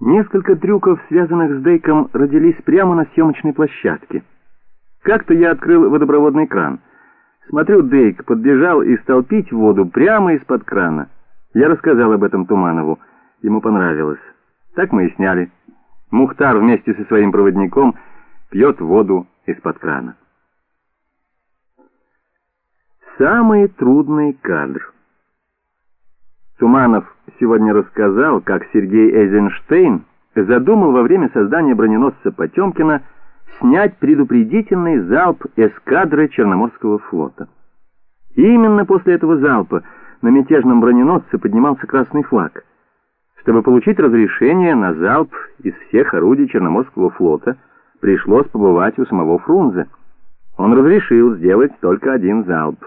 Несколько трюков, связанных с Дейком, родились прямо на съемочной площадке. Как-то я открыл водопроводный кран. Смотрю, Дейк подбежал и стал пить воду прямо из-под крана. Я рассказал об этом Туманову. Ему понравилось. Так мы и сняли. Мухтар вместе со своим проводником пьет воду из-под крана. Самый трудный кадр. Туманов сегодня рассказал, как Сергей Эйзенштейн задумал во время создания броненосца Потемкина снять предупредительный залп эскадры Черноморского флота. И именно после этого залпа на мятежном броненосце поднимался красный флаг. Чтобы получить разрешение на залп из всех орудий Черноморского флота, пришлось побывать у самого Фрунзе. Он разрешил сделать только один залп.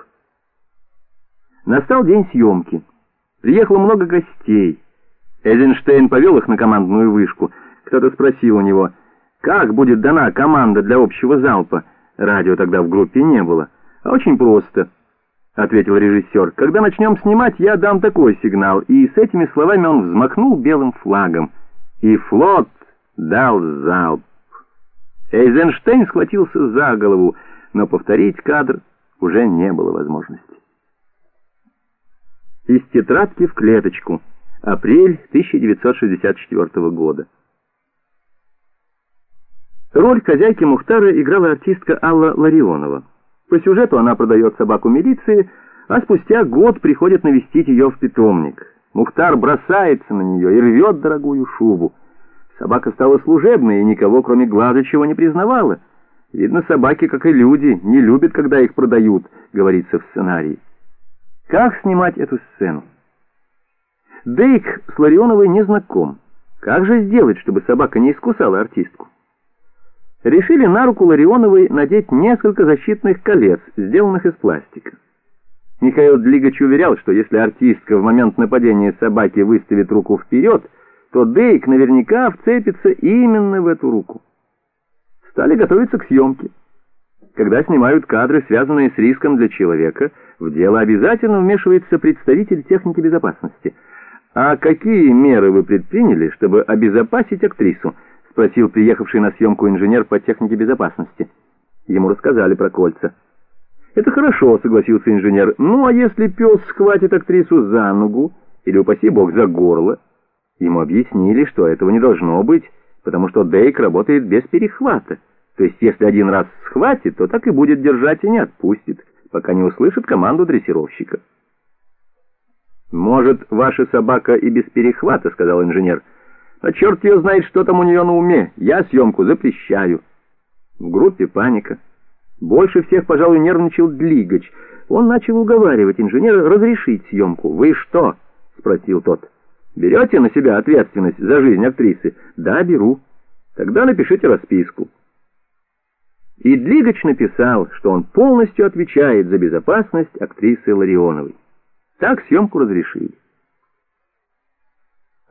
Настал день съемки. Приехало много гостей. Эйзенштейн повел их на командную вышку. Кто-то спросил у него, как будет дана команда для общего залпа. Радио тогда в группе не было. А очень просто, ответил режиссер. Когда начнем снимать, я дам такой сигнал. И с этими словами он взмахнул белым флагом. И флот дал залп. Эйзенштейн схватился за голову, но повторить кадр уже не было возможности из тетрадки в клеточку. Апрель 1964 года. Роль хозяйки Мухтара играла артистка Алла Ларионова. По сюжету она продает собаку милиции, а спустя год приходит навестить ее в питомник. Мухтар бросается на нее и рвет дорогую шубу. Собака стала служебной и никого, кроме Глазычева, не признавала. Видно, собаки, как и люди, не любят, когда их продают, говорится в сценарии. Как снимать эту сцену? Дейк с Ларионовой не знаком. Как же сделать, чтобы собака не искусала артистку? Решили на руку Ларионовой надеть несколько защитных колец, сделанных из пластика. Михаил Длигач уверял, что если артистка в момент нападения собаки выставит руку вперед, то Дейк наверняка вцепится именно в эту руку. Стали готовиться к съемке. Когда снимают кадры, связанные с риском для человека, в дело обязательно вмешивается представитель техники безопасности. «А какие меры вы предприняли, чтобы обезопасить актрису?» — спросил приехавший на съемку инженер по технике безопасности. Ему рассказали про кольца. «Это хорошо», — согласился инженер. «Ну, а если пес схватит актрису за ногу, или, упаси бог, за горло?» Ему объяснили, что этого не должно быть, потому что Дейк работает без перехвата. То есть, если один раз схватит, то так и будет держать и не отпустит, пока не услышит команду дрессировщика. «Может, ваша собака и без перехвата», — сказал инженер. «А черт ее знает, что там у нее на уме. Я съемку запрещаю». В группе паника. Больше всех, пожалуй, нервничал Длигач. Он начал уговаривать инженера разрешить съемку. «Вы что?» — спросил тот. «Берете на себя ответственность за жизнь актрисы?» «Да, беру». «Тогда напишите расписку». И Длигач написал, что он полностью отвечает за безопасность актрисы Ларионовой. Так съемку разрешили.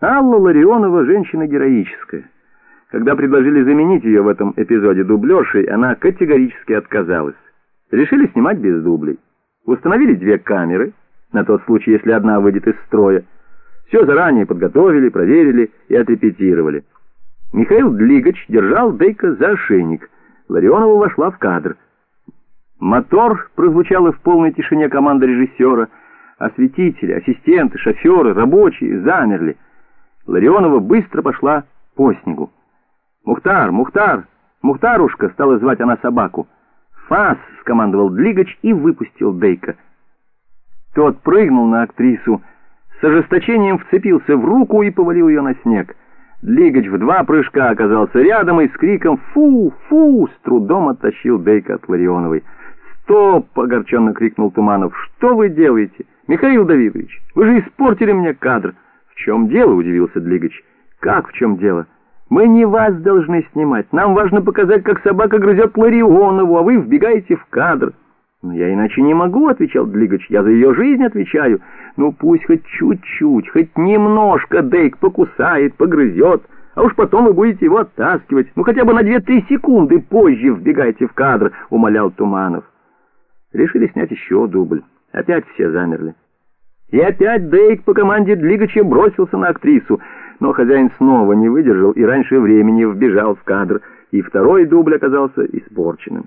Алла Ларионова женщина героическая. Когда предложили заменить ее в этом эпизоде дублершей, она категорически отказалась. Решили снимать без дублей. Установили две камеры, на тот случай, если одна выйдет из строя. Все заранее подготовили, проверили и отрепетировали. Михаил Длигач держал Дейка за ошейник – Ларионова вошла в кадр. Мотор прозвучала в полной тишине команда режиссера. Осветители, ассистенты, шоферы, рабочие замерли. Ларионова быстро пошла по снегу. «Мухтар! Мухтар! Мухтарушка!» — стала звать она собаку. «Фас!» — скомандовал Длигач и выпустил Дейка. Тот прыгнул на актрису, с ожесточением вцепился в руку и повалил ее на снег. Лигач в два прыжка оказался рядом и с криком «Фу! Фу!» с трудом оттащил Дейка от Ларионовой. «Стоп!» — огорченно крикнул Туманов. «Что вы делаете? Михаил Давидович, вы же испортили мне кадр!» «В чем дело?» — удивился Длигач. «Как в чем дело? Мы не вас должны снимать. Нам важно показать, как собака грызет Ларионову, а вы вбегаете в кадр». «Но я иначе не могу», — отвечал Длигач. «Я за ее жизнь отвечаю. Ну пусть хоть чуть-чуть, хоть немножко Дейк покусает, погрызет, а уж потом вы будете его оттаскивать. Ну хотя бы на две-три секунды позже вбегайте в кадр», — умолял Туманов. Решили снять еще дубль. Опять все замерли. И опять Дейк по команде Длигача бросился на актрису. Но хозяин снова не выдержал и раньше времени вбежал в кадр, и второй дубль оказался испорченным.